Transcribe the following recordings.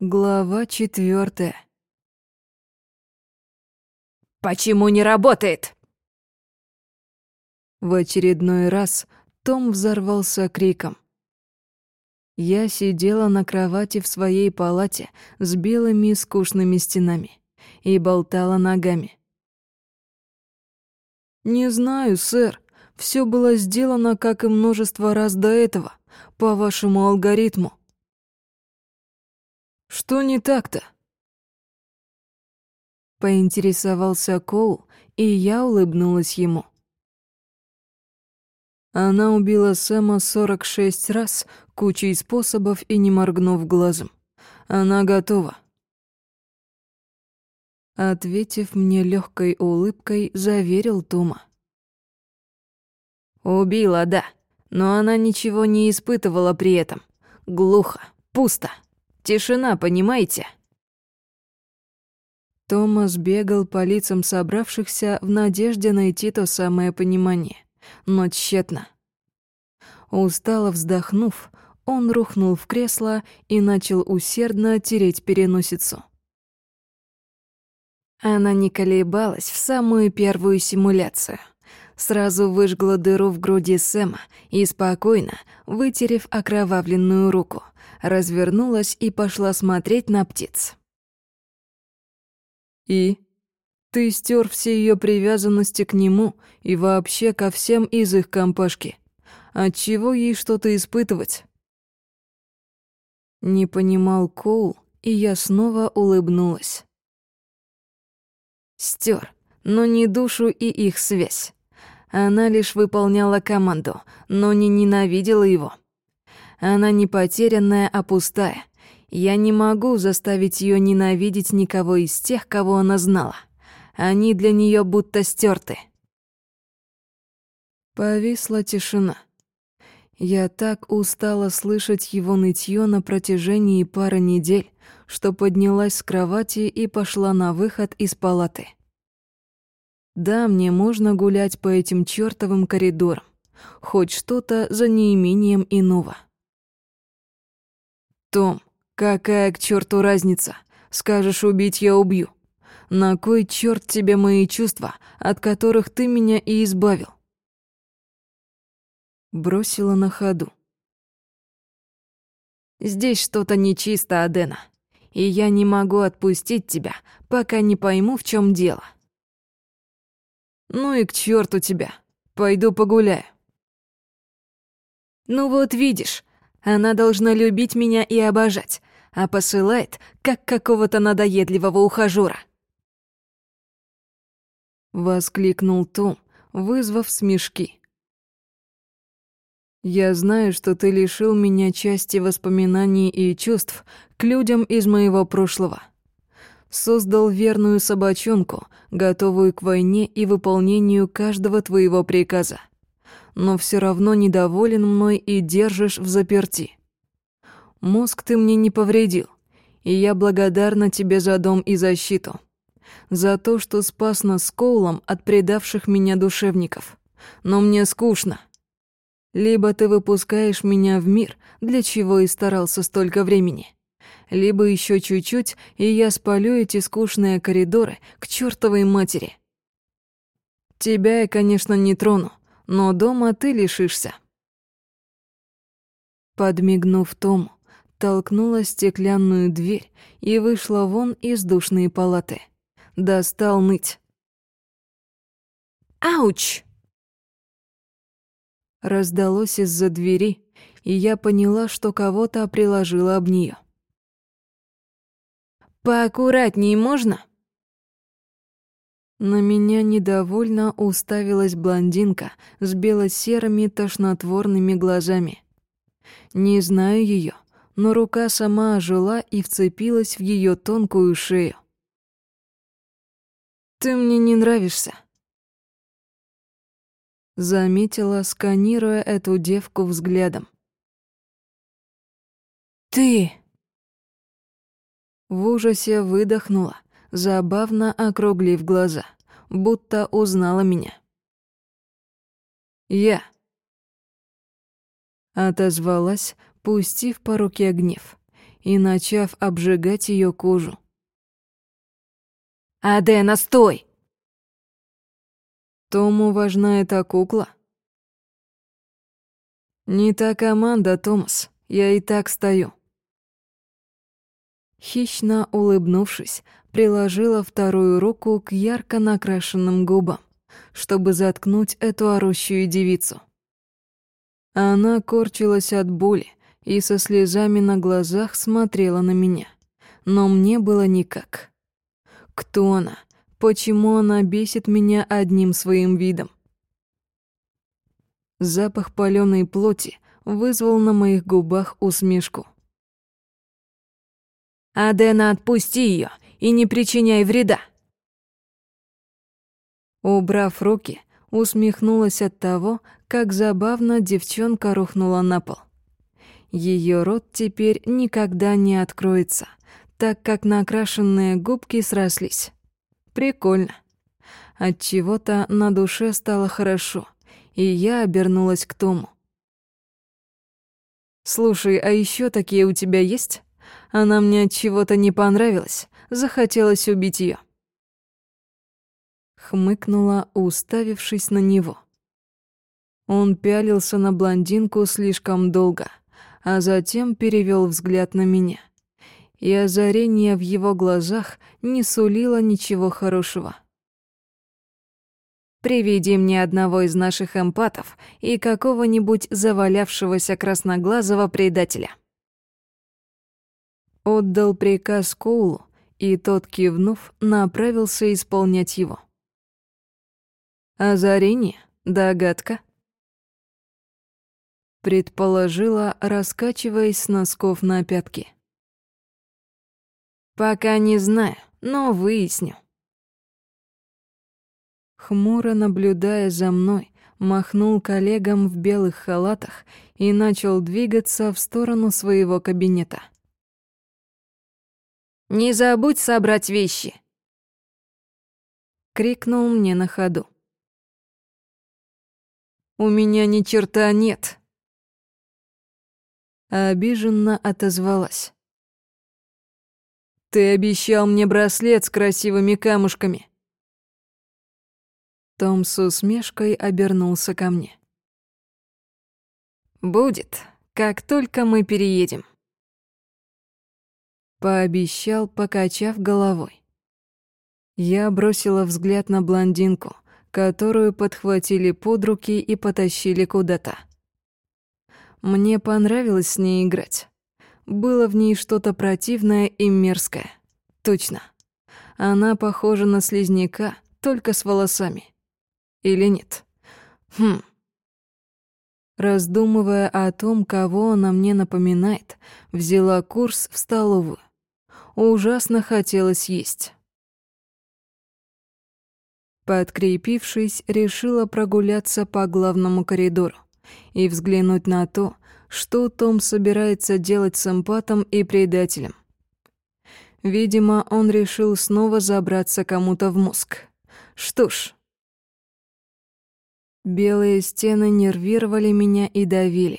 Глава четвертая. «Почему не работает?» В очередной раз Том взорвался криком. Я сидела на кровати в своей палате с белыми скучными стенами и болтала ногами. «Не знаю, сэр. Все было сделано, как и множество раз до этого, по вашему алгоритму. Что не так-то? Поинтересовался Коул, и я улыбнулась ему. Она убила Сэма 46 раз, кучей способов и не моргнув глазом. Она готова. Ответив мне легкой улыбкой, заверил Тума. Убила, да, но она ничего не испытывала при этом. Глухо, пусто. Тишина, понимаете?» Томас бегал по лицам собравшихся в надежде найти то самое понимание, но тщетно. Устало вздохнув, он рухнул в кресло и начал усердно тереть переносицу. Она не колебалась в самую первую симуляцию. Сразу выжгла дыру в груди Сэма и спокойно, вытерев окровавленную руку, развернулась и пошла смотреть на птиц. «И? Ты стер все ее привязанности к нему и вообще ко всем из их компашки. Отчего ей что-то испытывать?» Не понимал Коул, и я снова улыбнулась. Стер, но не душу и их связь. Она лишь выполняла команду, но не ненавидела его. Она не потерянная, а пустая. Я не могу заставить ее ненавидеть никого из тех, кого она знала. Они для нее будто стерты. Повисла тишина. Я так устала слышать его нытье на протяжении пары недель, что поднялась с кровати и пошла на выход из палаты. Да, мне можно гулять по этим чёртовым коридорам, хоть что-то за неимением иного. Том, какая к черту разница? Скажешь убить, я убью. На кой черт тебе мои чувства, от которых ты меня и избавил? Бросила на ходу. Здесь что-то нечисто, Адена, и я не могу отпустить тебя, пока не пойму, в чем дело. Ну и к черту тебя. Пойду погуляю. Ну вот видишь, она должна любить меня и обожать, а посылает, как какого-то надоедливого ухажёра. Воскликнул Том, вызвав смешки. Я знаю, что ты лишил меня части воспоминаний и чувств к людям из моего прошлого. Создал верную собачонку, готовую к войне и выполнению каждого твоего приказа но все равно недоволен мной и держишь в заперти. Мозг ты мне не повредил, и я благодарна тебе за дом и защиту. За то, что спас нас с Коулом от предавших меня душевников. Но мне скучно. Либо ты выпускаешь меня в мир, для чего и старался столько времени. Либо еще чуть-чуть, и я спалю эти скучные коридоры к чертовой матери. Тебя я, конечно, не трону, но дома ты лишишься. Подмигнув Тому, толкнула стеклянную дверь и вышла вон из душной палаты. Достал ныть. «Ауч!» Раздалось из-за двери, и я поняла, что кого-то приложила об нее. «Поаккуратней можно?» На меня недовольно уставилась блондинка с бело-серыми тошнотворными глазами. Не знаю ее, но рука сама ожила и вцепилась в ее тонкую шею. «Ты мне не нравишься», — заметила, сканируя эту девку взглядом. «Ты...» В ужасе выдохнула, забавно округлив глаза, будто узнала меня. «Я», — отозвалась, пустив по руке гнев, и начав обжигать ее кожу. «Адена, стой!» Тому важна эта кукла. Не та команда, Томас, я и так стою. Хищно улыбнувшись, приложила вторую руку к ярко накрашенным губам, чтобы заткнуть эту орущую девицу. Она корчилась от боли и со слезами на глазах смотрела на меня, но мне было никак. Кто она? Почему она бесит меня одним своим видом? Запах палёной плоти вызвал на моих губах усмешку. «Адена, отпусти ее и не причиняй вреда!» Убрав руки, усмехнулась от того, как забавно девчонка рухнула на пол. Ее рот теперь никогда не откроется, так как накрашенные губки срослись. Прикольно. От чего-то на душе стало хорошо, и я обернулась к Тому. Слушай, а еще такие у тебя есть? Она мне от чего-то не понравилась, захотелось убить ее. Хмыкнула, уставившись на него. Он пялился на блондинку слишком долго, а затем перевел взгляд на меня и озарение в его глазах не сулило ничего хорошего. «Приведи мне одного из наших эмпатов и какого-нибудь завалявшегося красноглазого предателя». Отдал приказ Коулу, и тот, кивнув, направился исполнять его. «Озарение? Догадка?» Предположила, раскачиваясь с носков на пятки. Пока не знаю, но выясню. Хмуро наблюдая за мной, махнул коллегам в белых халатах и начал двигаться в сторону своего кабинета. «Не забудь собрать вещи!» Крикнул мне на ходу. «У меня ни черта нет!» Обиженно отозвалась. Ты обещал мне браслет с красивыми камушками. Том с усмешкой обернулся ко мне. Будет, как только мы переедем. Пообещал, покачав головой. Я бросила взгляд на блондинку, которую подхватили под руки и потащили куда-то. Мне понравилось с ней играть. Было в ней что-то противное и мерзкое. Точно. Она похожа на слизняка, только с волосами. Или нет? Хм. Раздумывая о том, кого она мне напоминает, взяла курс в столовую. Ужасно хотелось есть. Подкрепившись, решила прогуляться по главному коридору и взглянуть на то, что Том собирается делать с эмпатом и предателем. Видимо, он решил снова забраться кому-то в мозг. Что ж... Белые стены нервировали меня и давили.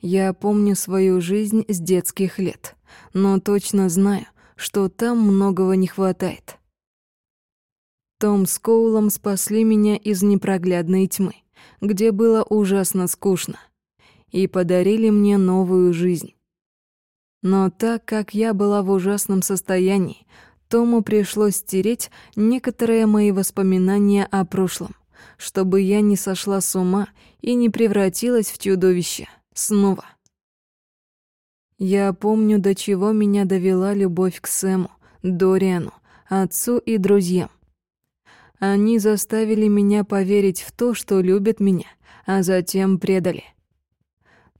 Я помню свою жизнь с детских лет, но точно знаю, что там многого не хватает. Том с Коулом спасли меня из непроглядной тьмы, где было ужасно скучно и подарили мне новую жизнь. Но так как я была в ужасном состоянии, Тому пришлось стереть некоторые мои воспоминания о прошлом, чтобы я не сошла с ума и не превратилась в чудовище снова. Я помню, до чего меня довела любовь к Сэму, Дориану, отцу и друзьям. Они заставили меня поверить в то, что любят меня, а затем предали —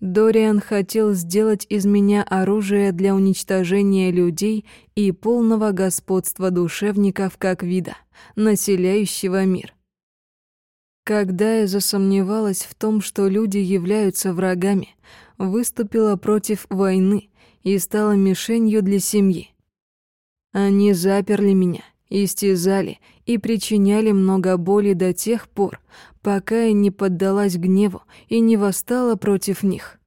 Дориан хотел сделать из меня оружие для уничтожения людей и полного господства душевников как вида, населяющего мир. Когда я засомневалась в том, что люди являются врагами, выступила против войны и стала мишенью для семьи. Они заперли меня, истязали и причиняли много боли до тех пор, пока я не поддалась гневу и не восстала против них.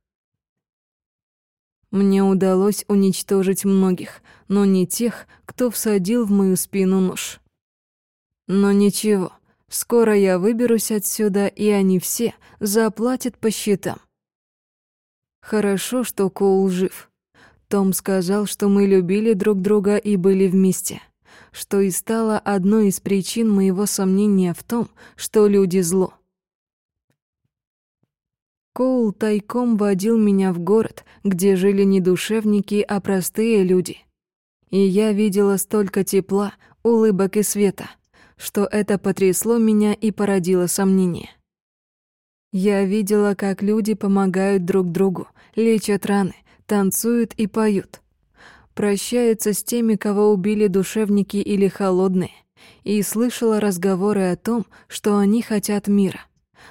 Мне удалось уничтожить многих, но не тех, кто всадил в мою спину нож. Но ничего, скоро я выберусь отсюда, и они все заплатят по счетам. Хорошо, что Коул жив. Том сказал, что мы любили друг друга и были вместе, что и стало одной из причин моего сомнения в том, что люди зло. Коул тайком водил меня в город, где жили не душевники, а простые люди. И я видела столько тепла, улыбок и света, что это потрясло меня и породило сомнения. Я видела, как люди помогают друг другу, лечат раны, танцуют и поют. Прощаются с теми, кого убили душевники или холодные, и слышала разговоры о том, что они хотят мира.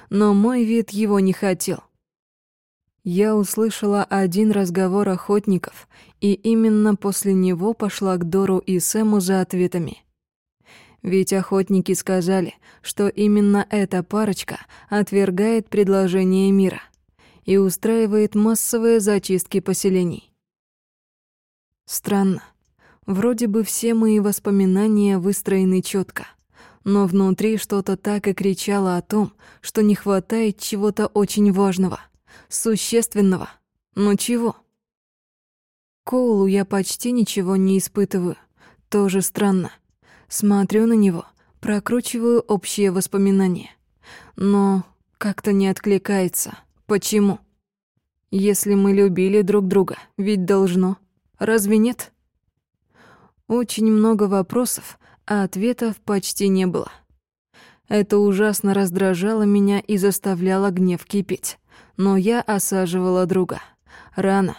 Но мой вид его не хотел — я услышала один разговор охотников, и именно после него пошла к Дору и Сэму за ответами. Ведь охотники сказали, что именно эта парочка отвергает предложение мира и устраивает массовые зачистки поселений. Странно. Вроде бы все мои воспоминания выстроены четко, но внутри что-то так и кричало о том, что не хватает чего-то очень важного — существенного. Но чего? Коулу я почти ничего не испытываю. Тоже странно. Смотрю на него, прокручиваю общие воспоминания. Но как-то не откликается. Почему? Если мы любили друг друга, ведь должно. Разве нет? Очень много вопросов, а ответов почти не было. Это ужасно раздражало меня и заставляло гнев кипеть но я осаживала друга. Рано.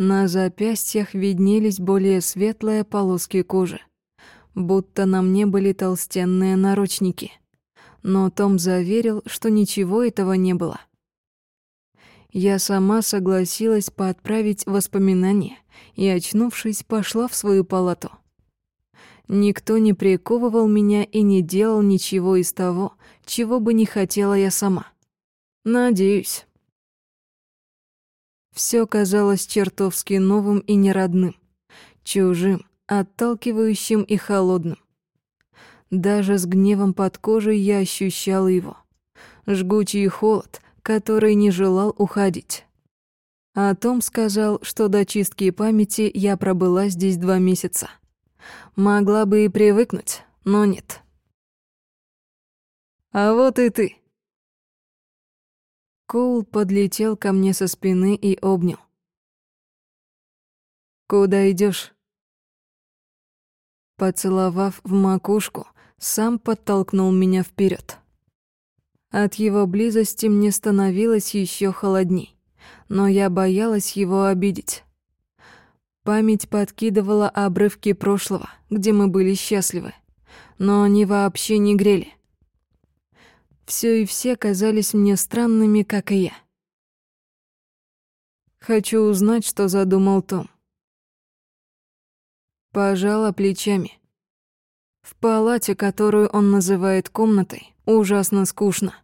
На запястьях виднелись более светлые полоски кожи, будто на мне были толстенные наручники. Но Том заверил, что ничего этого не было. Я сама согласилась поотправить воспоминания и, очнувшись, пошла в свою палату. Никто не приковывал меня и не делал ничего из того, чего бы не хотела я сама. Надеюсь. Все казалось чертовски новым и неродным, чужим, отталкивающим и холодным. Даже с гневом под кожей я ощущал его. Жгучий холод, который не желал уходить. А Том сказал, что до чистки памяти я пробыла здесь два месяца. Могла бы и привыкнуть, но нет. «А вот и ты», Коул подлетел ко мне со спины и обнял. «Куда идешь? Поцеловав в макушку, сам подтолкнул меня вперед. От его близости мне становилось еще холодней, но я боялась его обидеть. Память подкидывала обрывки прошлого, где мы были счастливы, но они вообще не грели. Все и все казались мне странными, как и я. Хочу узнать, что задумал Том. Пожала плечами. В палате, которую он называет комнатой, ужасно скучно.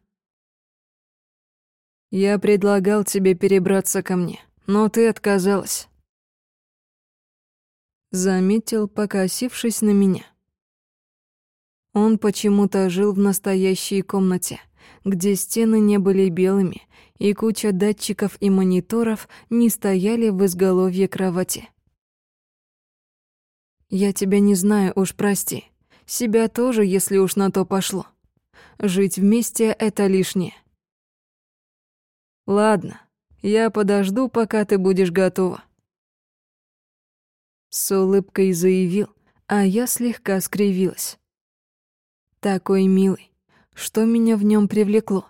Я предлагал тебе перебраться ко мне, но ты отказалась. Заметил, покосившись на меня. Он почему-то жил в настоящей комнате, где стены не были белыми, и куча датчиков и мониторов не стояли в изголовье кровати. «Я тебя не знаю, уж прости. Себя тоже, если уж на то пошло. Жить вместе — это лишнее». «Ладно, я подожду, пока ты будешь готова». С улыбкой заявил, а я слегка скривилась. Такой милый. Что меня в нем привлекло?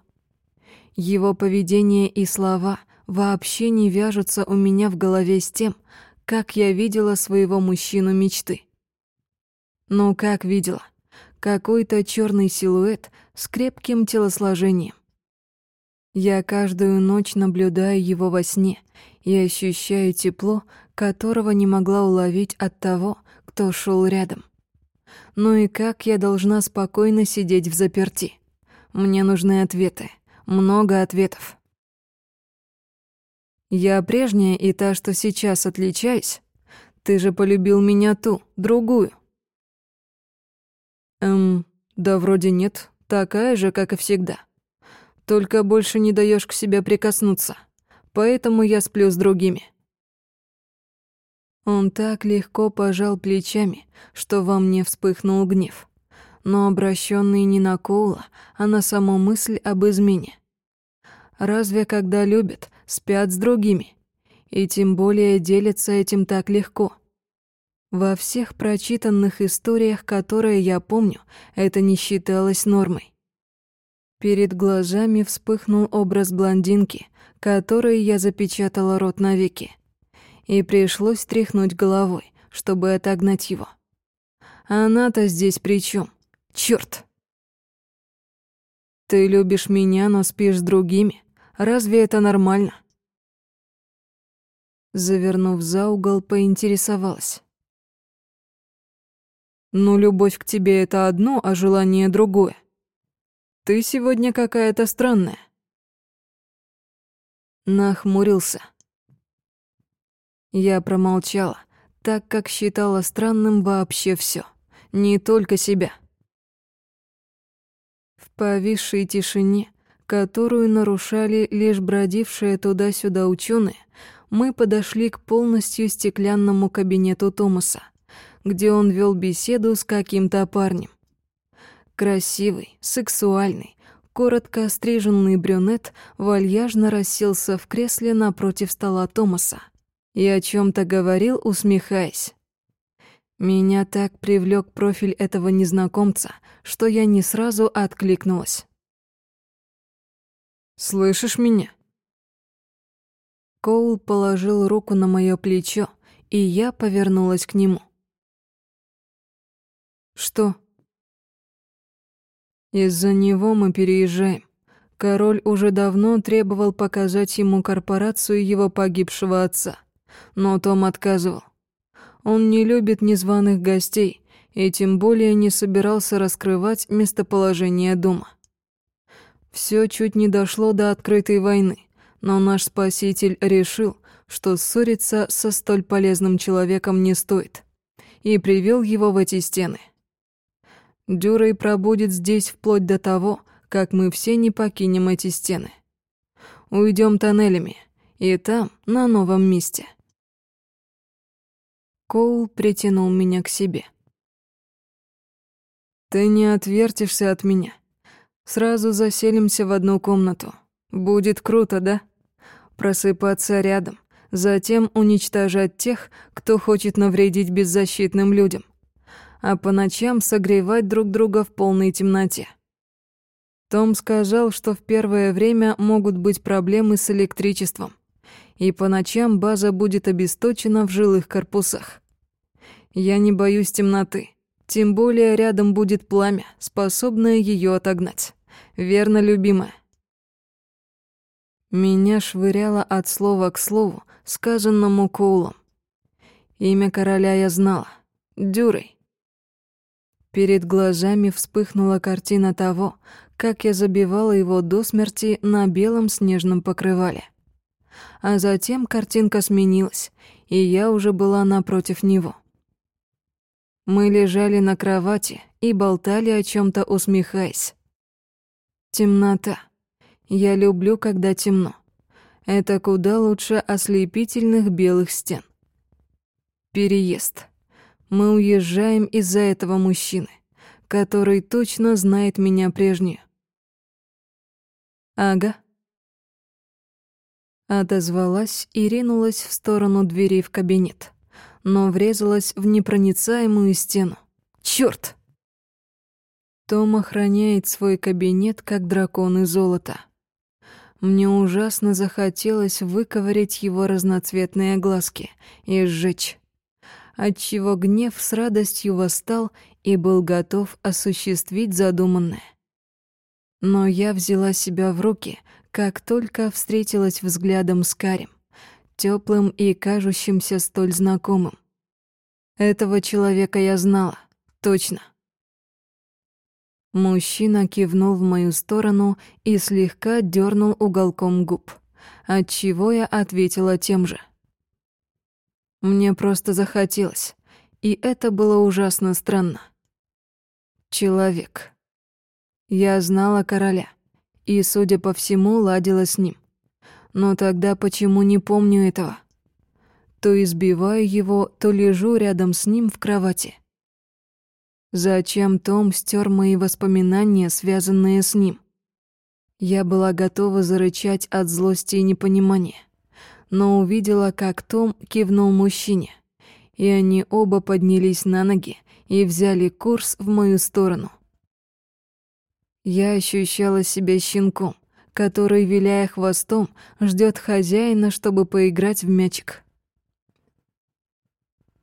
Его поведение и слова вообще не вяжутся у меня в голове с тем, как я видела своего мужчину мечты. Ну, как видела? Какой-то черный силуэт с крепким телосложением. Я каждую ночь наблюдаю его во сне и ощущаю тепло, которого не могла уловить от того, кто шел рядом. Ну и как я должна спокойно сидеть в заперти? Мне нужны ответы. Много ответов. Я прежняя и та, что сейчас отличаюсь. Ты же полюбил меня ту, другую. Эм, да вроде нет, такая же, как и всегда. Только больше не даешь к себе прикоснуться. Поэтому я сплю с другими. Он так легко пожал плечами, что во мне вспыхнул гнев, но обращенный не на Коула, а на саму мысль об измене. Разве когда любят, спят с другими? И тем более делятся этим так легко. Во всех прочитанных историях, которые я помню, это не считалось нормой. Перед глазами вспыхнул образ блондинки, которой я запечатала рот навеки и пришлось тряхнуть головой, чтобы отогнать его. Она-то здесь при чем? Черт! Ты любишь меня, но спишь с другими. Разве это нормально? Завернув за угол, поинтересовалась. Ну, любовь к тебе — это одно, а желание — другое. Ты сегодня какая-то странная. Нахмурился, я промолчала, так как считала странным вообще все, не только себя. В повисшей тишине, которую нарушали лишь бродившие туда-сюда ученые, мы подошли к полностью стеклянному кабинету Томаса, где он вел беседу с каким-то парнем. Красивый, сексуальный, коротко остриженный брюнет вальяжно расселся в кресле напротив стола Томаса и о чем то говорил, усмехаясь. Меня так привлек профиль этого незнакомца, что я не сразу откликнулась. «Слышишь меня?» Коул положил руку на мое плечо, и я повернулась к нему. «Что?» «Из-за него мы переезжаем. Король уже давно требовал показать ему корпорацию его погибшего отца но Том отказывал. Он не любит незваных гостей и тем более не собирался раскрывать местоположение дома. Все чуть не дошло до открытой войны, но наш спаситель решил, что ссориться со столь полезным человеком не стоит, и привел его в эти стены. Дюрей пробудет здесь вплоть до того, как мы все не покинем эти стены. Уйдем тоннелями, и там, на новом месте. Коул притянул меня к себе. «Ты не отвертишься от меня. Сразу заселимся в одну комнату. Будет круто, да? Просыпаться рядом, затем уничтожать тех, кто хочет навредить беззащитным людям, а по ночам согревать друг друга в полной темноте». Том сказал, что в первое время могут быть проблемы с электричеством, и по ночам база будет обесточена в жилых корпусах. Я не боюсь темноты. Тем более рядом будет пламя, способное ее отогнать. Верно, любимая. Меня швыряло от слова к слову, сказанному Коулом. Имя короля я знала. Дюрей. Перед глазами вспыхнула картина того, как я забивала его до смерти на белом снежном покрывале. А затем картинка сменилась, и я уже была напротив него. Мы лежали на кровати и болтали о чем то усмехаясь. Темнота. Я люблю, когда темно. Это куда лучше ослепительных белых стен. Переезд. Мы уезжаем из-за этого мужчины, который точно знает меня прежнюю. Ага. Отозвалась и ринулась в сторону двери в кабинет но врезалась в непроницаемую стену. Чёрт! Том охраняет свой кабинет, как дракон из золота. Мне ужасно захотелось выковырять его разноцветные глазки и сжечь, отчего гнев с радостью восстал и был готов осуществить задуманное. Но я взяла себя в руки, как только встретилась взглядом с Карем теплым и кажущимся столь знакомым. Этого человека я знала, точно. Мужчина кивнул в мою сторону и слегка дернул уголком губ, отчего я ответила тем же. Мне просто захотелось, и это было ужасно странно. Человек. Я знала короля, и, судя по всему, ладила с ним. Но тогда почему не помню этого? То избиваю его, то лежу рядом с ним в кровати. Зачем Том стер мои воспоминания, связанные с ним? Я была готова зарычать от злости и непонимания но увидела, как Том кивнул мужчине, и они оба поднялись на ноги и взяли курс в мою сторону. Я ощущала себя щенком, который, виляя хвостом, ждет хозяина, чтобы поиграть в мячик.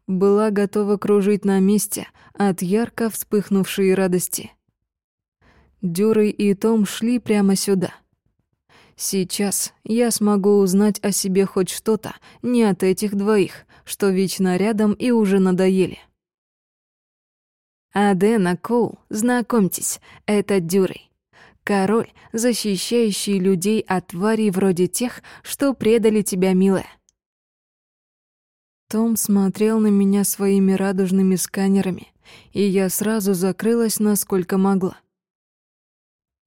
Была готова кружить на месте от ярко вспыхнувшей радости. Дюрой и Том шли прямо сюда — Сейчас я смогу узнать о себе хоть что-то не от этих двоих, что вечно рядом и уже надоели. Адена Коул, знакомьтесь, это Дюрей. Король, защищающий людей от тварей вроде тех, что предали тебя, милая. Том смотрел на меня своими радужными сканерами, и я сразу закрылась, насколько могла.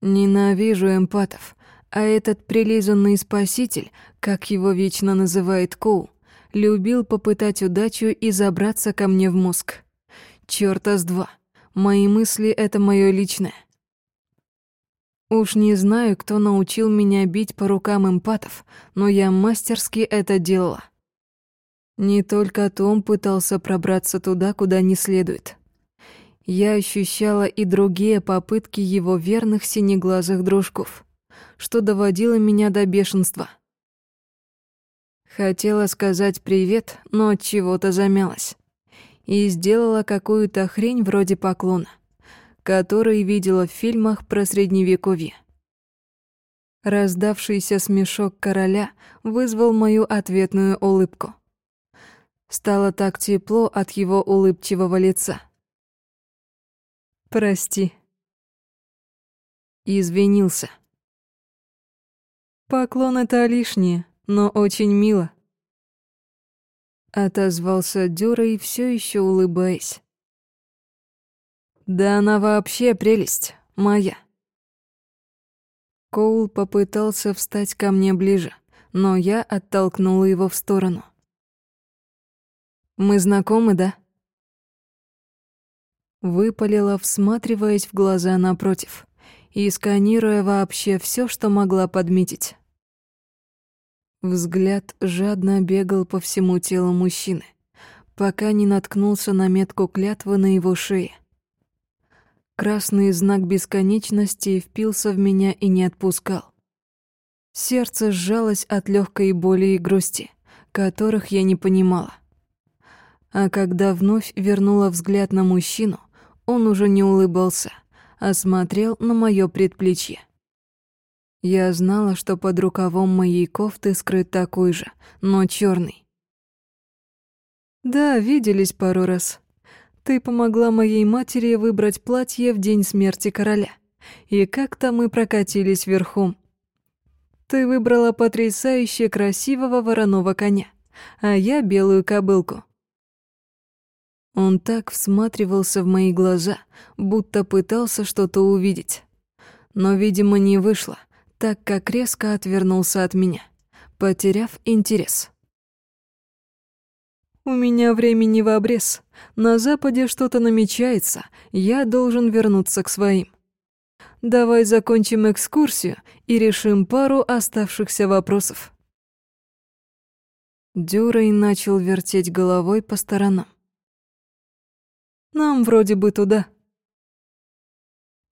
Ненавижу эмпатов, а этот прилизанный спаситель, как его вечно называет Коул, любил попытать удачу и забраться ко мне в мозг. Чёрта с два. Мои мысли — это моё личное. Уж не знаю, кто научил меня бить по рукам эмпатов, но я мастерски это делала. Не только Том пытался пробраться туда, куда не следует. Я ощущала и другие попытки его верных синеглазых дружков что доводило меня до бешенства. Хотела сказать привет, но от чего-то замялась. И сделала какую-то хрень вроде поклона, который видела в фильмах про средневековье. Раздавшийся смешок короля вызвал мою ответную улыбку. Стало так тепло от его улыбчивого лица. «Прости». Извинился. Поклон — это лишнее, но очень мило. Отозвался Дюрой, все еще улыбаясь. Да она вообще прелесть, моя. Коул попытался встать ко мне ближе, но я оттолкнула его в сторону. «Мы знакомы, да?» Выпалила, всматриваясь в глаза напротив и сканируя вообще все, что могла подметить. Взгляд жадно бегал по всему телу мужчины, пока не наткнулся на метку клятвы на его шее. Красный знак бесконечности впился в меня и не отпускал. Сердце сжалось от легкой боли и грусти, которых я не понимала. А когда вновь вернула взгляд на мужчину, он уже не улыбался — осмотрел на моё предплечье. Я знала, что под рукавом моей кофты скрыт такой же, но чёрный. Да, виделись пару раз. Ты помогла моей матери выбрать платье в день смерти короля. И как-то мы прокатились верхом. Ты выбрала потрясающе красивого вороного коня, а я белую кобылку. Он так всматривался в мои глаза, будто пытался что-то увидеть. Но, видимо, не вышло, так как резко отвернулся от меня, потеряв интерес. «У меня времени в обрез. На Западе что-то намечается, я должен вернуться к своим. Давай закончим экскурсию и решим пару оставшихся вопросов». Дюрей начал вертеть головой по сторонам. Нам вроде бы туда.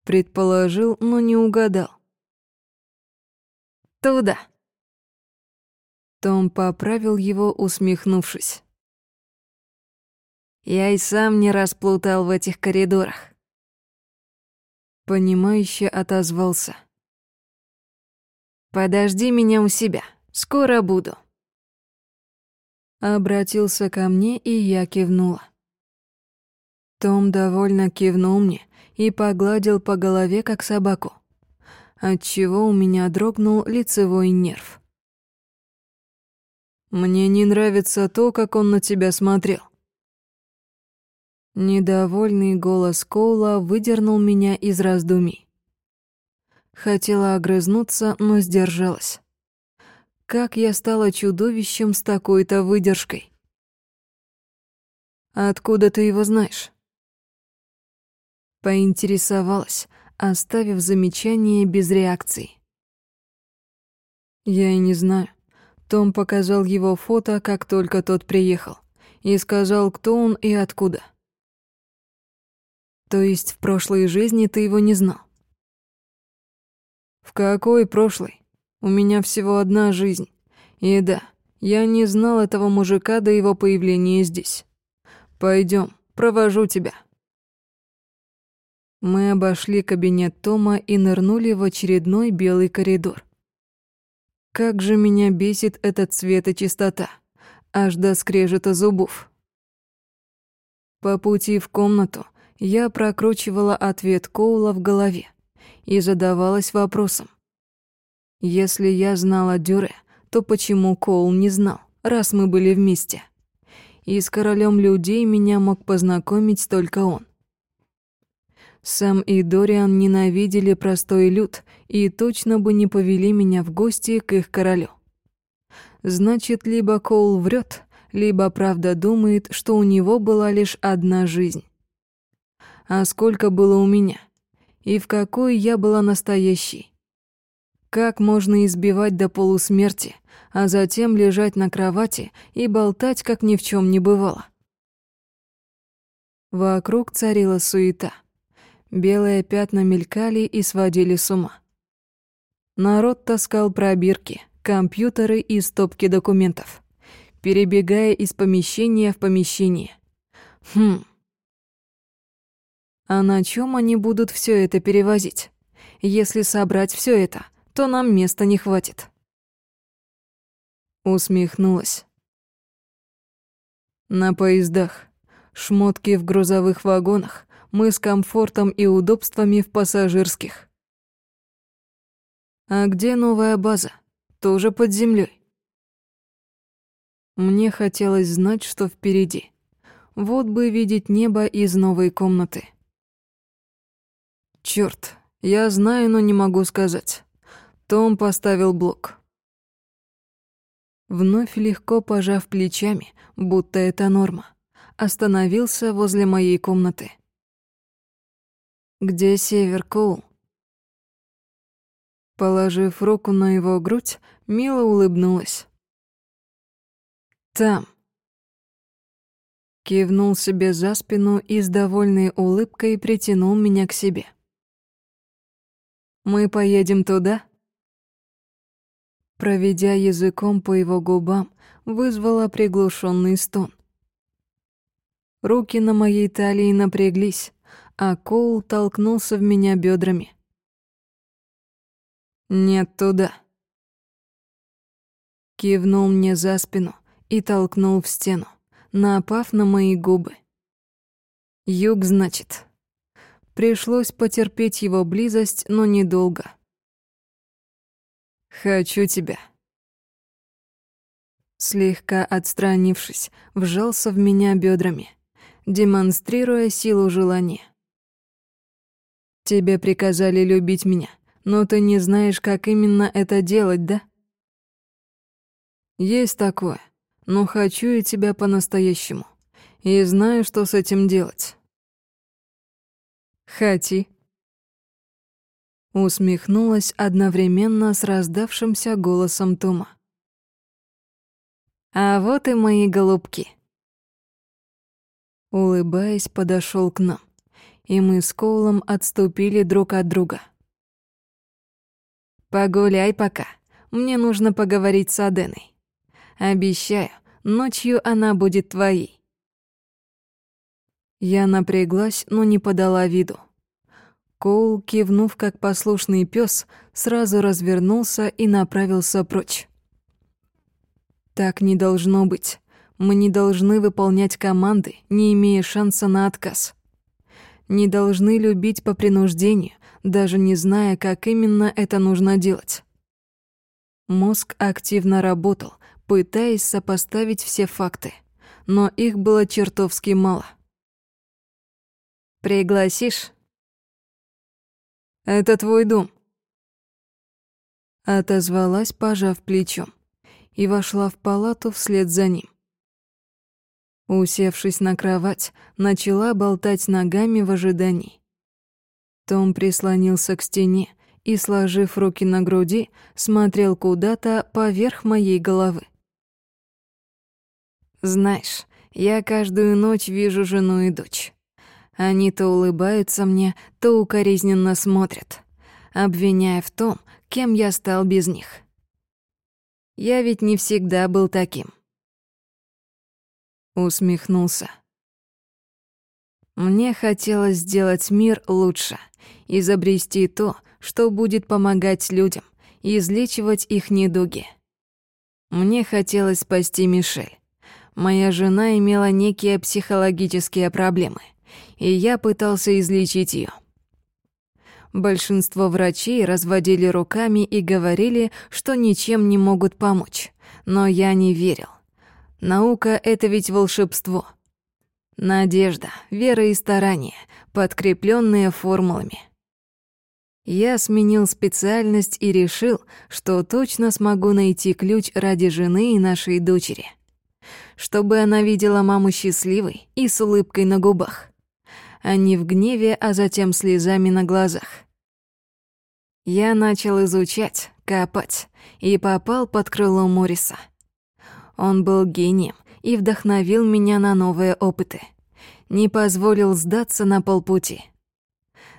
Предположил, но не угадал. Туда. Том поправил его, усмехнувшись. Я и сам не расплутал в этих коридорах. Понимающе отозвался. «Подожди меня у себя, скоро буду». Обратился ко мне, и я кивнула. Том довольно кивнул мне и погладил по голове, как собаку, отчего у меня дрогнул лицевой нерв. Мне не нравится то, как он на тебя смотрел. Недовольный голос Коула выдернул меня из раздумий. Хотела огрызнуться, но сдержалась. Как я стала чудовищем с такой-то выдержкой? Откуда ты его знаешь? Поинтересовалась, оставив замечание без реакции. Я и не знаю. Том показал его фото, как только тот приехал, и сказал, кто он и откуда. То есть в прошлой жизни ты его не знал? В какой прошлой? У меня всего одна жизнь. И да, я не знал этого мужика до его появления здесь. Пойдем, провожу тебя. Мы обошли кабинет Тома и нырнули в очередной белый коридор. Как же меня бесит этот цвет и чистота, аж до скрежета зубов. По пути в комнату я прокручивала ответ Коула в голове и задавалась вопросом. Если я знала Дюре, то почему Коул не знал, раз мы были вместе? И с королем людей меня мог познакомить только он. Сэм и Дориан ненавидели простой люд и точно бы не повели меня в гости к их королю. Значит, либо Коул врет, либо правда думает, что у него была лишь одна жизнь. А сколько было у меня? И в какой я была настоящей? Как можно избивать до полусмерти, а затем лежать на кровати и болтать, как ни в чем не бывало? Вокруг царила суета. Белые пятна мелькали и сводили с ума. Народ таскал пробирки, компьютеры и стопки документов, перебегая из помещения в помещение. Хм. А на чем они будут все это перевозить? Если собрать все это, то нам места не хватит. Усмехнулась. На поездах, шмотки в грузовых вагонах, мы с комфортом и удобствами в пассажирских. А где новая база? Тоже под землей. Мне хотелось знать, что впереди. Вот бы видеть небо из новой комнаты. Чёрт, я знаю, но не могу сказать. Том поставил блок. Вновь легко пожав плечами, будто это норма, остановился возле моей комнаты. «Где Север Коул?» Положив руку на его грудь, мило улыбнулась. «Там». Кивнул себе за спину и с довольной улыбкой притянул меня к себе. «Мы поедем туда?» Проведя языком по его губам, вызвала приглушенный стон. Руки на моей талии напряглись, а Коул толкнулся в меня бедрами. «Нет туда». Кивнул мне за спину и толкнул в стену, напав на мои губы. «Юг, значит». Пришлось потерпеть его близость, но недолго. «Хочу тебя». Слегка отстранившись, вжался в меня бедрами, демонстрируя силу желания. Тебе приказали любить меня, но ты не знаешь, как именно это делать, да? Есть такое, но хочу я тебя по-настоящему. И знаю, что с этим делать. Хати. Усмехнулась одновременно с раздавшимся голосом Тума. А вот и мои голубки. Улыбаясь, подошел к нам и мы с Коулом отступили друг от друга. «Погуляй пока. Мне нужно поговорить с Аденой. Обещаю, ночью она будет твоей». Я напряглась, но не подала виду. Коул, кивнув как послушный пес, сразу развернулся и направился прочь. Так не должно быть. Мы не должны выполнять команды, не имея шанса на отказ не должны любить по принуждению, даже не зная, как именно это нужно делать. Мозг активно работал, пытаясь сопоставить все факты, но их было чертовски мало. «Пригласишь?» «Это твой дом», — отозвалась, пожав плечом, и вошла в палату вслед за ним. Усевшись на кровать, начала болтать ногами в ожидании. Том прислонился к стене и, сложив руки на груди, смотрел куда-то поверх моей головы. «Знаешь, я каждую ночь вижу жену и дочь. Они то улыбаются мне, то укоризненно смотрят, обвиняя в том, кем я стал без них. Я ведь не всегда был таким усмехнулся. Мне хотелось сделать мир лучше, изобрести то, что будет помогать людям, излечивать их недуги. Мне хотелось спасти Мишель. Моя жена имела некие психологические проблемы, и я пытался излечить ее. Большинство врачей разводили руками и говорили, что ничем не могут помочь, но я не верил. Наука — это ведь волшебство. Надежда, вера и старание, подкрепленные формулами. Я сменил специальность и решил, что точно смогу найти ключ ради жены и нашей дочери. Чтобы она видела маму счастливой и с улыбкой на губах. А не в гневе, а затем слезами на глазах. Я начал изучать, копать и попал под крыло Мориса — он был гением и вдохновил меня на новые опыты. Не позволил сдаться на полпути.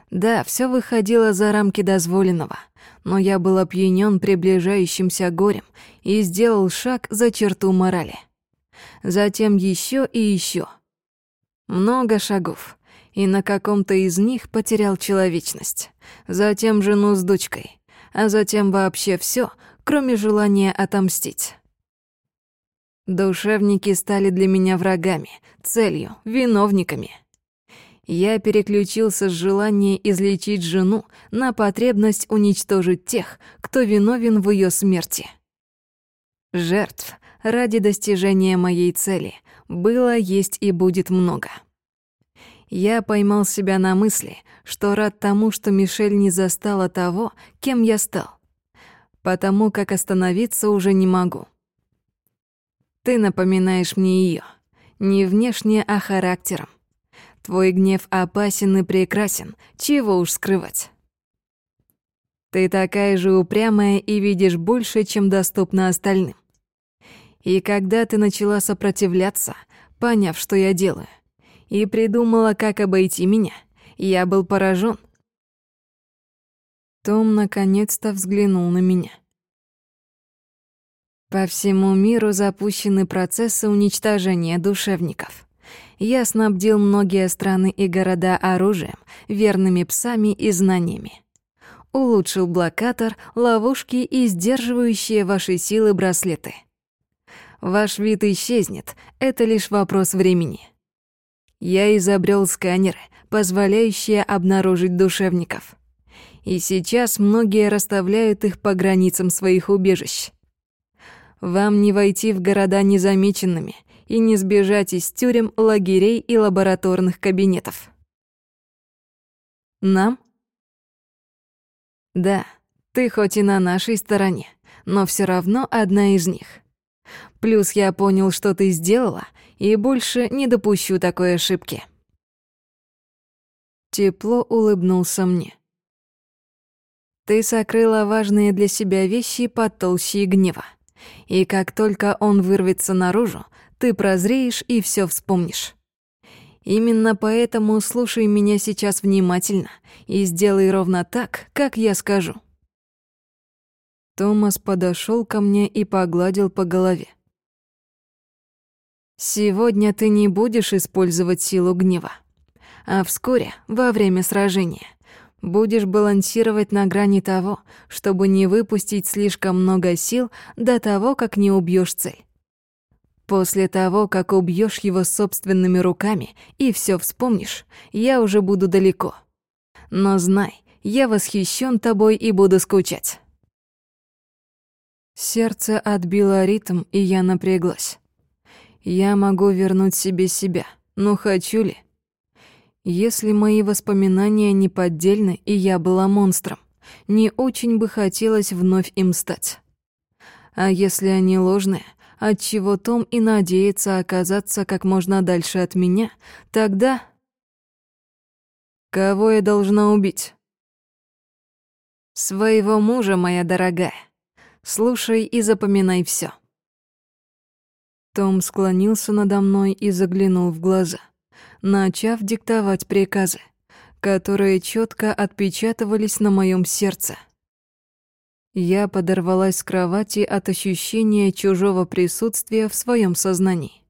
Да, все выходило за рамки дозволенного, но я был опьянён приближающимся горем и сделал шаг за черту морали. Затем еще и еще. Много шагов, и на каком-то из них потерял человечность. Затем жену с дочкой, а затем вообще все, кроме желания отомстить. Душевники стали для меня врагами, целью, виновниками. Я переключился с желания излечить жену на потребность уничтожить тех, кто виновен в ее смерти. Жертв ради достижения моей цели было, есть и будет много. Я поймал себя на мысли, что рад тому, что Мишель не застала того, кем я стал, потому как остановиться уже не могу. Ты напоминаешь мне ее, не внешне, а характером. Твой гнев опасен и прекрасен, чего уж скрывать. Ты такая же упрямая и видишь больше, чем доступно остальным. И когда ты начала сопротивляться, поняв, что я делаю, и придумала, как обойти меня, я был поражен. Том наконец-то взглянул на меня. По всему миру запущены процессы уничтожения душевников. Я снабдил многие страны и города оружием, верными псами и знаниями. Улучшил блокатор, ловушки и сдерживающие ваши силы браслеты. Ваш вид исчезнет, это лишь вопрос времени. Я изобрел сканеры, позволяющие обнаружить душевников. И сейчас многие расставляют их по границам своих убежищ. Вам не войти в города незамеченными и не сбежать из тюрем, лагерей и лабораторных кабинетов. Нам? Да, ты хоть и на нашей стороне, но все равно одна из них. Плюс я понял, что ты сделала, и больше не допущу такой ошибки. Тепло улыбнулся мне. Ты сокрыла важные для себя вещи под толщей гнева. И как только он вырвется наружу, ты прозреешь и все вспомнишь. Именно поэтому слушай меня сейчас внимательно и сделай ровно так, как я скажу. Томас подошел ко мне и погладил по голове. Сегодня ты не будешь использовать силу гнева, а вскоре, во время сражения, Будешь балансировать на грани того, чтобы не выпустить слишком много сил до того, как не убьешь цель. После того, как убьешь его собственными руками и все вспомнишь, я уже буду далеко. Но знай, я восхищен тобой и буду скучать. Сердце отбило ритм, и я напряглась. Я могу вернуть себе себя, но хочу ли? Если мои воспоминания не поддельны, и я была монстром, не очень бы хотелось вновь им стать. А если они ложные, отчего Том и надеется оказаться как можно дальше от меня, тогда... Кого я должна убить? Своего мужа, моя дорогая. Слушай и запоминай все. Том склонился надо мной и заглянул в глаза, начав диктовать приказы, которые четко отпечатывались на моем сердце — я подорвалась с кровати от ощущения чужого присутствия в своем сознании.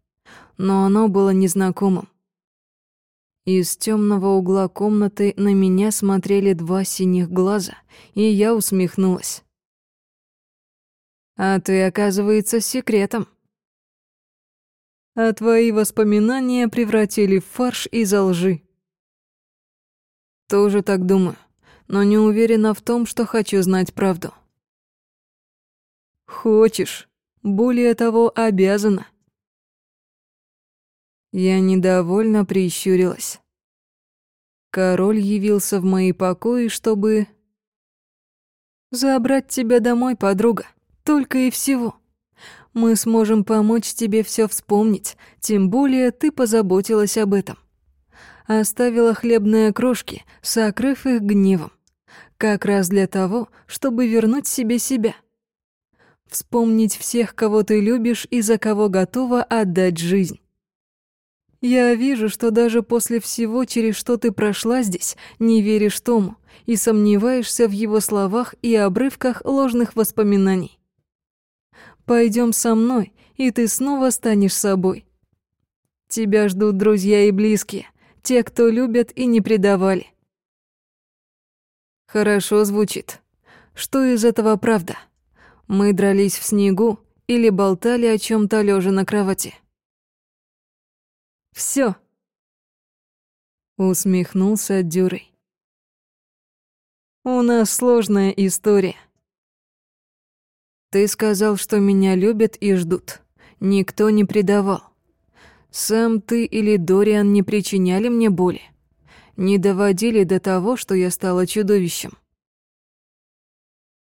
Но оно было незнакомым. Из темного угла комнаты на меня смотрели два синих глаза, и я усмехнулась. «А ты, оказывается, секретом». «А твои воспоминания превратили в фарш из-за лжи». «Тоже так думаю, но не уверена в том, что хочу знать правду». Хочешь. Более того, обязана. Я недовольно прищурилась. Король явился в мои покои, чтобы... Забрать тебя домой, подруга. Только и всего. Мы сможем помочь тебе все вспомнить, тем более ты позаботилась об этом. Оставила хлебные крошки, сокрыв их гневом. Как раз для того, чтобы вернуть себе себя. Вспомнить всех, кого ты любишь и за кого готова отдать жизнь. Я вижу, что даже после всего, через что ты прошла здесь, не веришь Тому и сомневаешься в его словах и обрывках ложных воспоминаний. Пойдем со мной, и ты снова станешь собой. Тебя ждут друзья и близкие, те, кто любят и не предавали. Хорошо звучит. Что из этого правда? Мы дрались в снегу или болтали о чем то лежа на кровати. Все. Усмехнулся Дюрей. У нас сложная история. Ты сказал, что меня любят и ждут. Никто не предавал. Сам ты или Дориан не причиняли мне боли. Не доводили до того, что я стала чудовищем.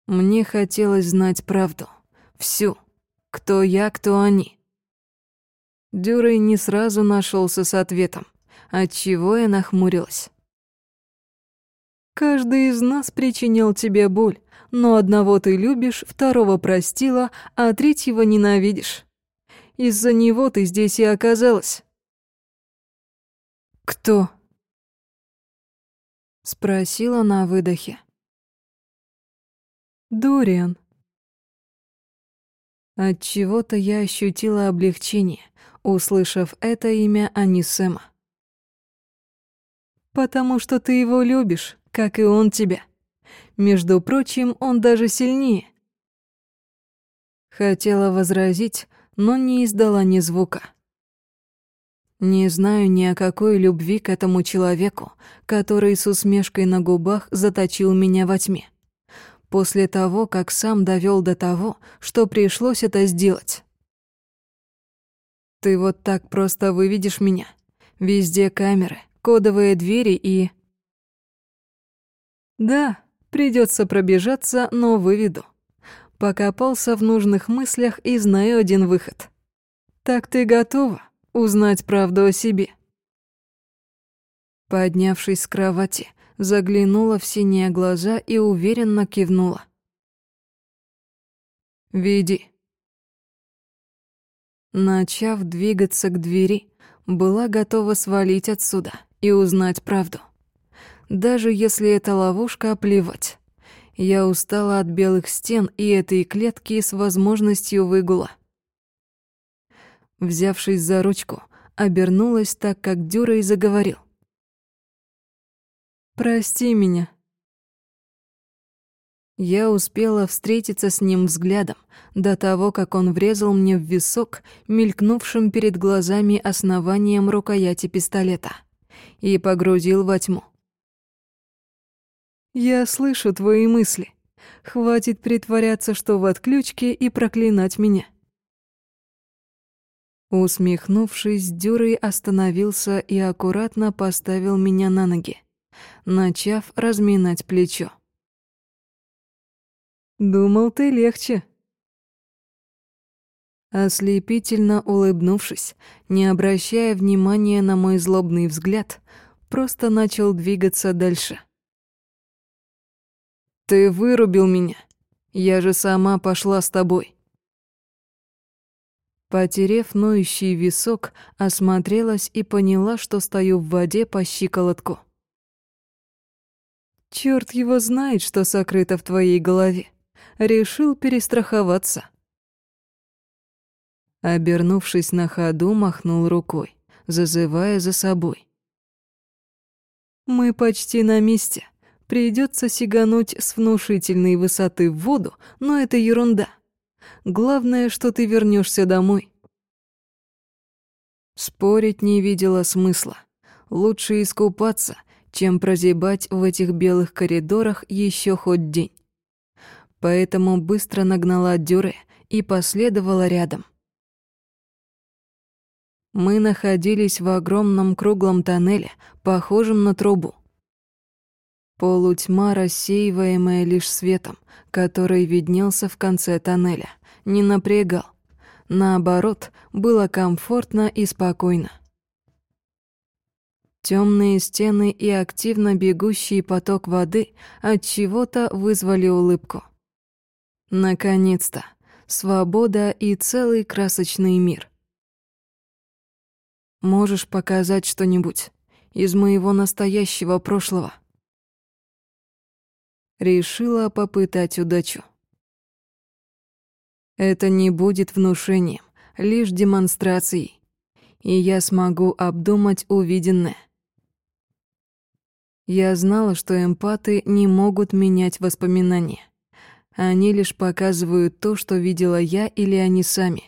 Мне хотелось знать правду. Всю. Кто я, кто они. Дюрей не сразу нашелся с ответом, отчего я нахмурилась. Каждый из нас причинял тебе боль, но одного ты любишь, второго простила, а третьего ненавидишь. Из-за него ты здесь и оказалась. Кто? Спросила на выдохе. Дориан. От чего-то я ощутила облегчение, услышав это имя, а не Сэма. Потому что ты его любишь, как и он тебя. Между прочим, он даже сильнее. Хотела возразить, но не издала ни звука. Не знаю ни о какой любви к этому человеку, который с усмешкой на губах заточил меня во тьме после того, как сам довел до того, что пришлось это сделать. Ты вот так просто выведешь меня. Везде камеры, кодовые двери и... Да, придется пробежаться, но выведу. Покопался в нужных мыслях и знаю один выход. Так ты готова узнать правду о себе? Поднявшись с кровати, заглянула в синие глаза и уверенно кивнула. «Веди». Начав двигаться к двери, была готова свалить отсюда и узнать правду. Даже если это ловушка, плевать. Я устала от белых стен и этой клетки с возможностью выгула. Взявшись за ручку, обернулась так, как Дюрей заговорил. Прости меня. Я успела встретиться с ним взглядом до того, как он врезал мне в висок, мелькнувшим перед глазами основанием рукояти пистолета, и погрузил во тьму. «Я слышу твои мысли. Хватит притворяться, что в отключке и проклинать меня. Усмехнувшись, Дюрей остановился и аккуратно поставил меня на ноги, начав разминать плечо. «Думал, ты легче», Ослепительно улыбнувшись, не обращая внимания на мой злобный взгляд, просто начал двигаться дальше. «Ты вырубил меня. Я же сама пошла с тобой». Потерев ноющий висок, осмотрелась и поняла, что стою в воде по щиколотку. Черт его знает, что сокрыто в твоей голове. Решил перестраховаться. Обернувшись на ходу, махнул рукой, зазывая за собой. «Мы почти на месте. Придется сигануть с внушительной высоты в воду, но это ерунда. Главное, что ты вернешься домой». Спорить не видела смысла. Лучше искупаться, чем прозябать в этих белых коридорах еще хоть день. Поэтому быстро нагнала Дюре и последовала рядом. Мы находились в огромном круглом тоннеле, похожем на трубу. Полутьма, рассеиваемая лишь светом, который виднелся в конце тоннеля, не напрягал. Наоборот, было комфортно и спокойно. Темные стены и активно бегущий поток воды от чего-то вызвали улыбку. Наконец-то, свобода и целый красочный мир. Можешь показать что-нибудь из моего настоящего прошлого?» Решила попытать удачу. Это не будет внушением, лишь демонстрацией, и я смогу обдумать увиденное. Я знала, что эмпаты не могут менять воспоминания. Они лишь показывают то, что видела я или они сами.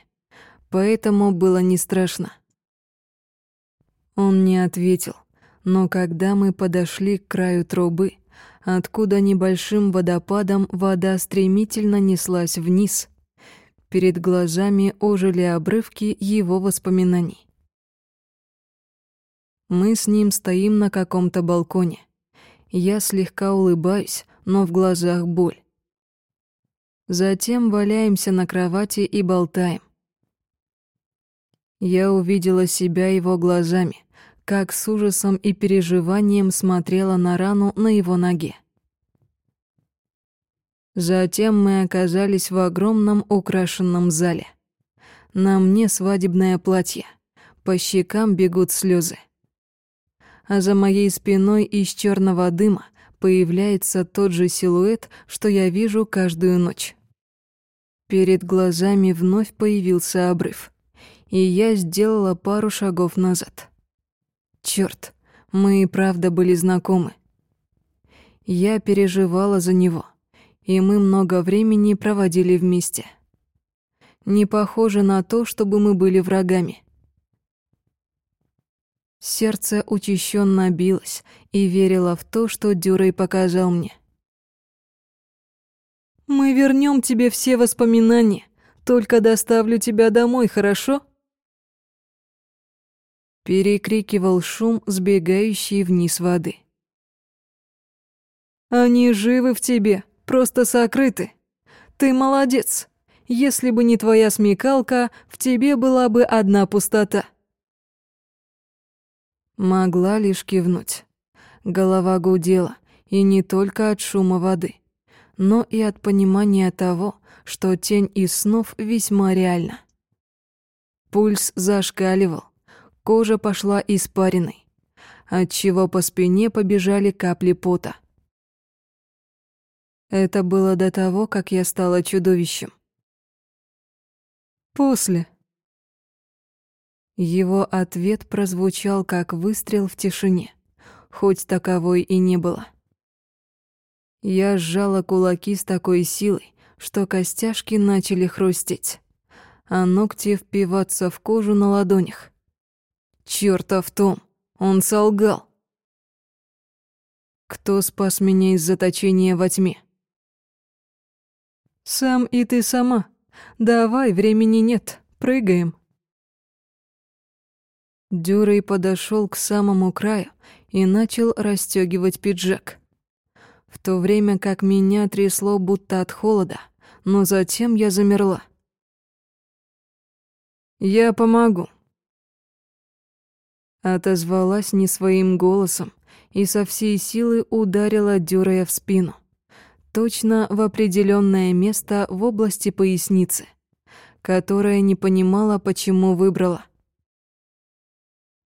Поэтому было не страшно. Он не ответил, но когда мы подошли к краю трубы, откуда небольшим водопадом вода стремительно неслась вниз, перед глазами ожили обрывки его воспоминаний. Мы с ним стоим на каком-то балконе. Я слегка улыбаюсь, но в глазах боль. Затем валяемся на кровати и болтаем. Я увидела себя его глазами, как с ужасом и переживанием смотрела на рану на его ноге. Затем мы оказались в огромном украшенном зале. На мне свадебное платье, по щекам бегут слезы. А за моей спиной из черного дыма появляется тот же силуэт, что я вижу каждую ночь. Перед глазами вновь появился обрыв, и я сделала пару шагов назад. Черт, мы и правда были знакомы. Я переживала за него, и мы много времени проводили вместе. Не похоже на то, чтобы мы были врагами. Сердце учащенно билось и верило в то, что Дюрей показал мне. «Мы вернем тебе все воспоминания, только доставлю тебя домой, хорошо?» Перекрикивал шум сбегающей вниз воды. «Они живы в тебе, просто сокрыты. Ты молодец. Если бы не твоя смекалка, в тебе была бы одна пустота». Могла лишь кивнуть. Голова гудела, и не только от шума воды, но и от понимания того, что тень из снов весьма реальна. Пульс зашкаливал, Кожа пошла испариной, отчего по спине побежали капли пота. Это было до того, как я стала чудовищем. После. Его ответ прозвучал как выстрел в тишине, хоть таковой и не было. Я сжала кулаки с такой силой, что костяшки начали хрустеть, а ногти впиваться в кожу на ладонях. Чёртов Том, он солгал. Кто спас меня из заточения во тьме? Сам и ты сама. Давай, времени нет, прыгаем. Дюрей подошел к самому краю и начал расстегивать пиджак. В то время как меня трясло будто от холода, но затем я замерла. «Я помогу», Отозвалась не своим голосом и со всей силы ударила Дюрея в спину. Точно в определенное место в области поясницы, которое не понимала, почему выбрала.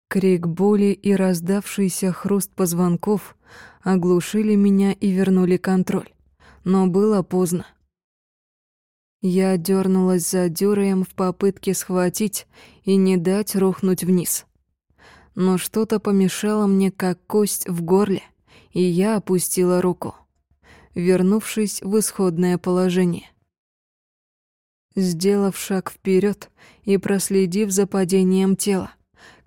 Крик боли и раздавшийся хруст позвонков оглушили меня и вернули контроль, но было поздно. Я дернулась за Дюреем в попытке схватить и не дать рухнуть вниз но что-то помешало мне, как кость в горле, и я опустила руку, вернувшись в исходное положение. Сделав шаг вперед и проследив за падением тела,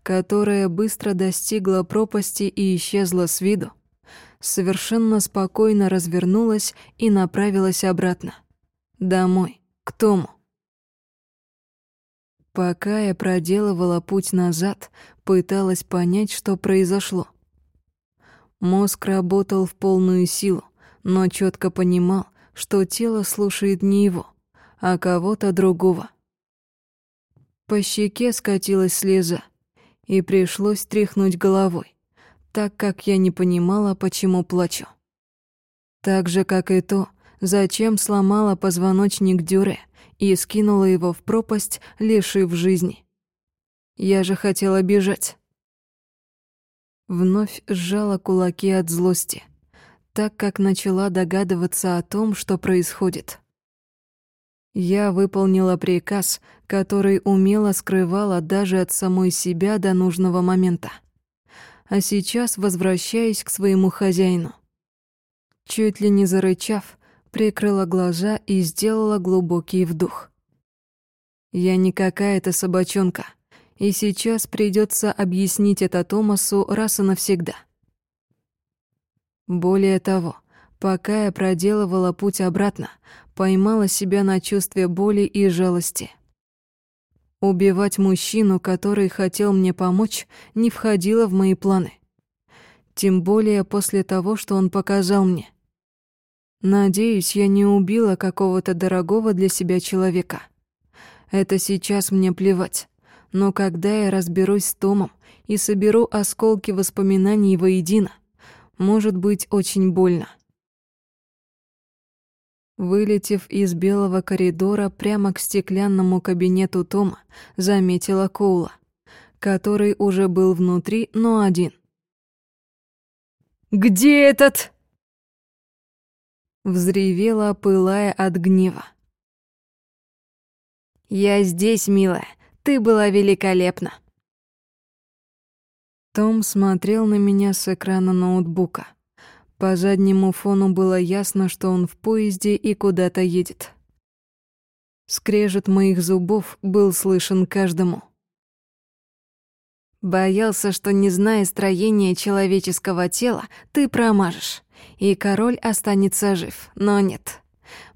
которое быстро достигло пропасти и исчезло с виду, совершенно спокойно развернулась и направилась обратно. Домой, к Тому. Пока я проделывала путь назад, пыталась понять, что произошло. Мозг работал в полную силу, но четко понимал, что тело слушает не его, а кого-то другого. По щеке скатилась слеза, и пришлось тряхнуть головой, так как я не понимала, почему плачу. Так же, как и то, зачем сломала позвоночник Дюре — и скинула его в пропасть, лишив жизни. Я же хотела бежать. Вновь сжала кулаки от злости, так как начала догадываться о том, что происходит. Я выполнила приказ, который умело скрывала даже от самой себя до нужного момента. А сейчас возвращаюсь к своему хозяину. Чуть ли не зарычав, прикрыла глаза и сделала глубокий вдох. Я не какая-то собачонка, и сейчас придется объяснить это Томасу раз и навсегда. Более того, пока я проделывала путь обратно, поймала себя на чувстве боли и жалости. Убивать мужчину, который хотел мне помочь, не входило в мои планы. Тем более после того, что он показал мне — Надеюсь, я не убила какого-то дорогого для себя человека. Это сейчас мне плевать. Но когда я разберусь с Томом и соберу осколки воспоминаний воедино, может быть очень больно. Вылетев из белого коридора прямо к стеклянному кабинету Тома, заметила Коула, который уже был внутри, но один. «Где этот?» Взревела, пылая от гнева. «Я здесь, милая. Ты была великолепна». Том смотрел на меня с экрана ноутбука. По заднему фону было ясно, что он в поезде и куда-то едет. Скрежет моих зубов был слышен каждому. Боялся, что, не зная строения человеческого тела, ты промажешь и король останется жив, но нет.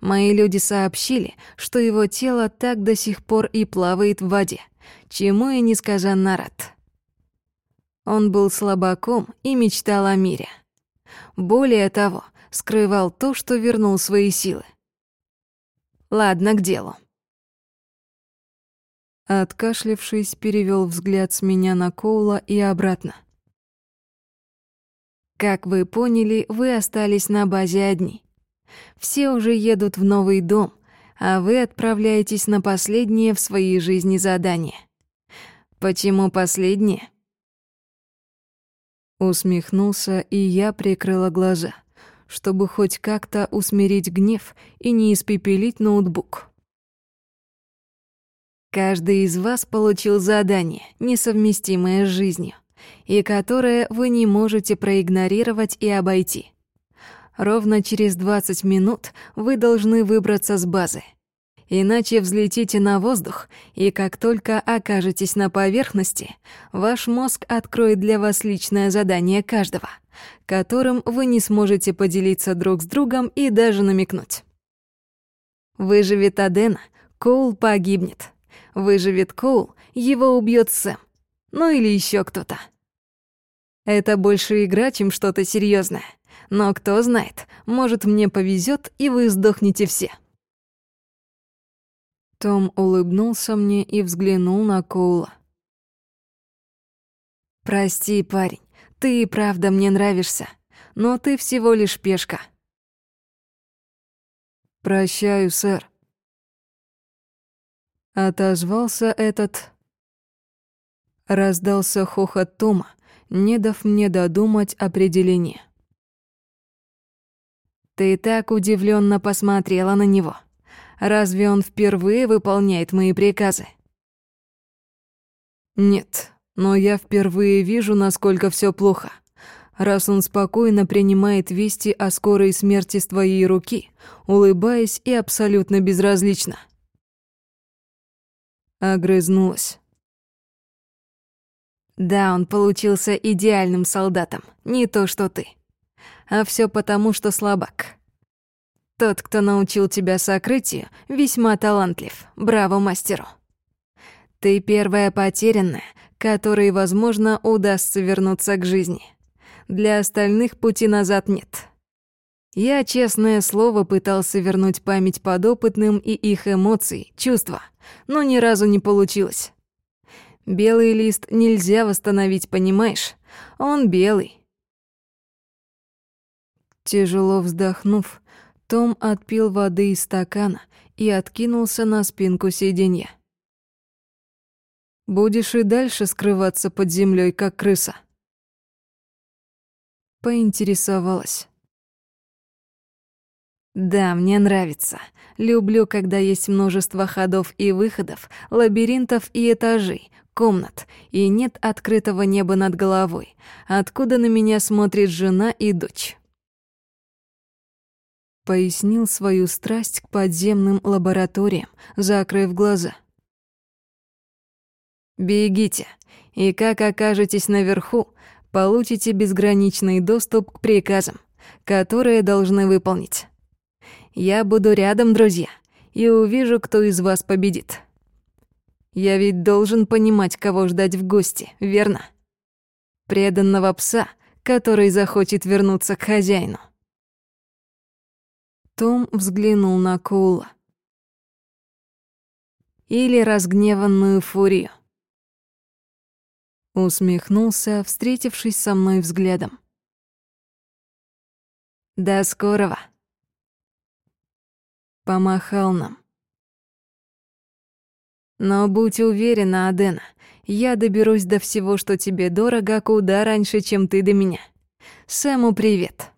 Мои люди сообщили, что его тело так до сих пор и плавает в воде, чему и несказанно рад. Он был слабаком и мечтал о мире. Более того, скрывал то, что вернул свои силы. Ладно, к делу. Откашлившись, перевел взгляд с меня на Коула и обратно. Как вы поняли, вы остались на базе одни. Все уже едут в новый дом, а вы отправляетесь на последнее в своей жизни задание. Почему последнее? Усмехнулся, и я прикрыла глаза, чтобы хоть как-то усмирить гнев и не испепелить ноутбук. Каждый из вас получил задание, несовместимое с жизнью и которое вы не можете проигнорировать и обойти. Ровно через 20 минут вы должны выбраться с базы. Иначе взлетите на воздух, и как только окажетесь на поверхности, ваш мозг откроет для вас личное задание каждого, которым вы не сможете поделиться друг с другом и даже намекнуть. Выживет Адена, Коул погибнет. Выживет Коул, его убьет Сэм. Ну или еще кто-то. Это больше игра, чем что-то серьезное. Но кто знает, может, мне повезет, и вы сдохнете все. Том улыбнулся мне и взглянул на Коула. «Прости, парень, ты и правда мне нравишься, но ты всего лишь пешка». «Прощаю, сэр». Отозвался этот... Раздался хохот Тома, не дав мне додумать определение. «Ты так удивленно посмотрела на него. Разве он впервые выполняет мои приказы?» «Нет, но я впервые вижу, насколько все плохо. Раз он спокойно принимает вести о скорой смерти с твоей руки, улыбаясь и абсолютно безразлично». Огрызнулась. Да, он получился идеальным солдатом, не то что ты. А все потому, что слабак. Тот, кто научил тебя сокрытию, весьма талантлив. Браво мастеру. Ты первая потерянная, которой, возможно, удастся вернуться к жизни. Для остальных пути назад нет. Я, честное слово, пытался вернуть память подопытным и их эмоции, чувства, но ни разу не получилось. Белый лист нельзя восстановить, понимаешь? Он белый. Тяжело вздохнув, Том отпил воды из стакана и откинулся на спинку сиденья. «Будешь и дальше скрываться под землей, как крыса?» Поинтересовалась. Да, мне нравится. Люблю, когда есть множество ходов и выходов, лабиринтов и этажей, комнат, и нет открытого неба над головой, откуда на меня смотрит жена и дочь. Пояснил свою страсть к подземным лабораториям, закрыв глаза. «Бегите, и как окажетесь наверху, получите безграничный доступ к приказам, которые должны выполнить. Я буду рядом, друзья, и увижу, кто из вас победит». Я ведь должен понимать, кого ждать в гости, верно? Преданного пса, который захочет вернуться к хозяину. Том взглянул на Коула. Или разгневанную фурию. Усмехнулся, встретившись со мной взглядом. «До скорого!» Помахал нам. Но будь уверена, Адена, я доберусь до всего, что тебе дорого, куда раньше, чем ты до меня. Сэму привет.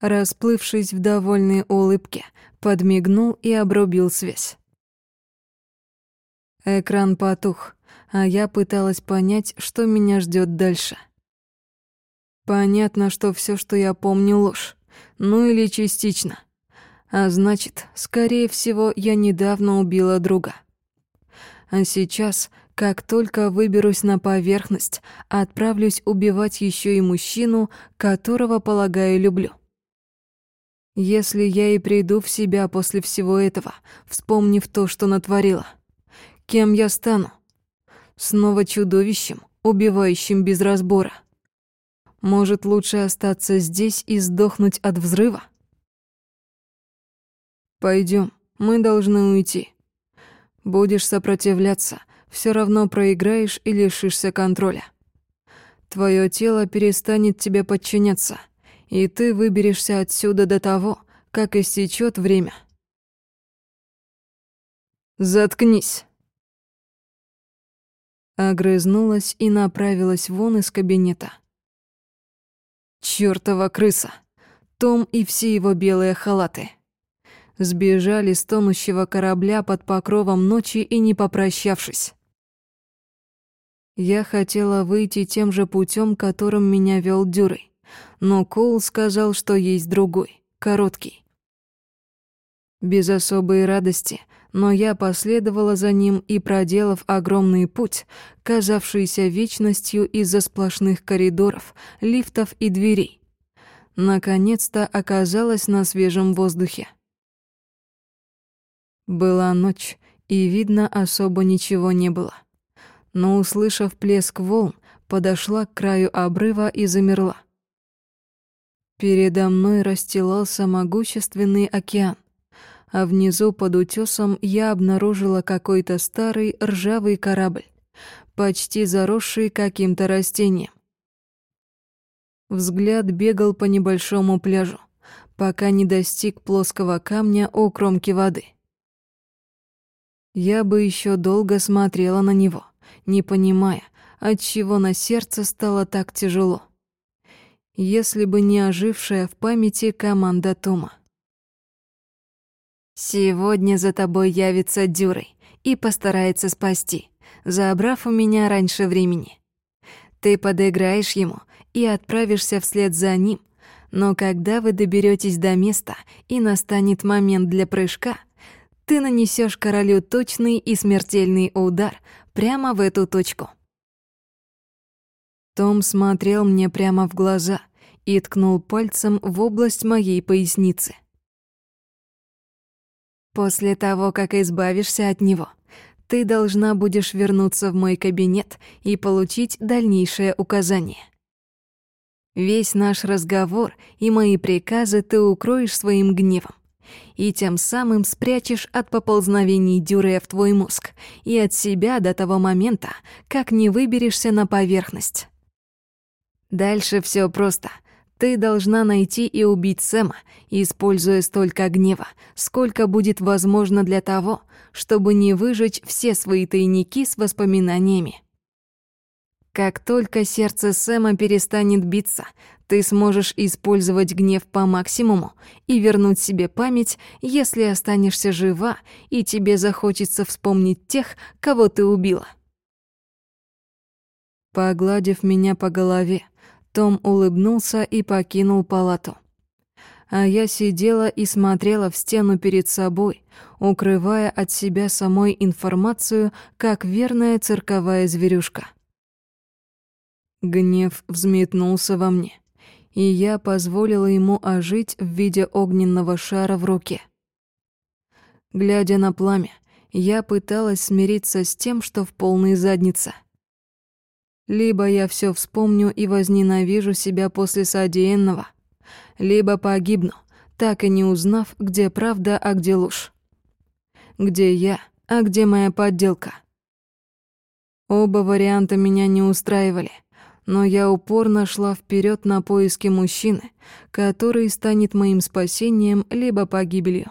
Расплывшись в довольной улыбке, подмигнул и обрубил связь. Экран потух, а я пыталась понять, что меня ждет дальше. Понятно, что все, что я помню, ложь. Ну или частично. А значит, скорее всего, я недавно убила друга. А сейчас, как только выберусь на поверхность, отправлюсь убивать еще и мужчину, которого, полагаю, люблю. Если я и приду в себя после всего этого, вспомнив то, что натворила, кем я стану? Снова чудовищем, убивающим без разбора. Может, лучше остаться здесь и сдохнуть от взрыва? Пойдем, мы должны уйти. Будешь сопротивляться, все равно проиграешь и лишишься контроля. Твое тело перестанет тебе подчиняться, и ты выберешься отсюда до того, как истечет время. Заткнись. Огрызнулась и направилась вон из кабинета. Чёртова крыса! Том и все его белые халаты сбежали с тонущего корабля под покровом ночи и не попрощавшись. Я хотела выйти тем же путем, которым меня вел Дюрей, но Коул сказал, что есть другой, короткий. Без особой радости, но я последовала за ним и, проделав огромный путь, казавшийся вечностью из-за сплошных коридоров, лифтов и дверей, наконец-то оказалась на свежем воздухе. Была ночь, и видно особо ничего не было. Но, услышав плеск волн, подошла к краю обрыва и замерла. Передо мной расстилался могущественный океан, а внизу под утесом я обнаружила какой-то старый ржавый корабль, почти заросший каким-то растением. Взгляд бегал по небольшому пляжу, пока не достиг плоского камня у кромки воды. Я бы еще долго смотрела на него, не понимая, отчего на сердце стало так тяжело если бы не ожившая в памяти команда Тома. «Сегодня за тобой явится Дюрой и постарается спасти, забрав у меня раньше времени. Ты подыграешь ему и отправишься вслед за ним, но когда вы доберетесь до места и настанет момент для прыжка, ты нанесешь королю точный и смертельный удар прямо в эту точку. Том смотрел мне прямо в глаза и ткнул пальцем в область моей поясницы. «После того, как избавишься от него, ты должна будешь вернуться в мой кабинет и получить дальнейшее указание. Весь наш разговор и мои приказы ты укроешь своим гневом и тем самым спрячешь от поползновений Дюрея в твой мозг и от себя до того момента, как не выберешься на поверхность. Дальше все просто. Ты должна найти и убить Сэма, используя столько гнева, сколько будет возможно для того, чтобы не выжечь все свои тайники с воспоминаниями. Как только сердце Сэма перестанет биться, ты сможешь использовать гнев по максимуму и вернуть себе память, если останешься жива и тебе захочется вспомнить тех, кого ты убила. Погладив меня по голове, том улыбнулся и покинул палату. А я сидела и смотрела в стену перед собой, укрывая от себя самой информацию, как верная цирковая зверюшка. Гнев взметнулся во мне, и я позволила ему ожить в виде огненного шара в руке. Глядя на пламя, я пыталась смириться с тем, что в полной заднице — либо я все вспомню и возненавижу себя после содеянного, либо погибну, так и не узнав, где правда, а где ложь. Где я, а где моя подделка. Оба варианта меня не устраивали, но я упорно шла вперед на поиски мужчины, который станет моим спасением либо погибелью.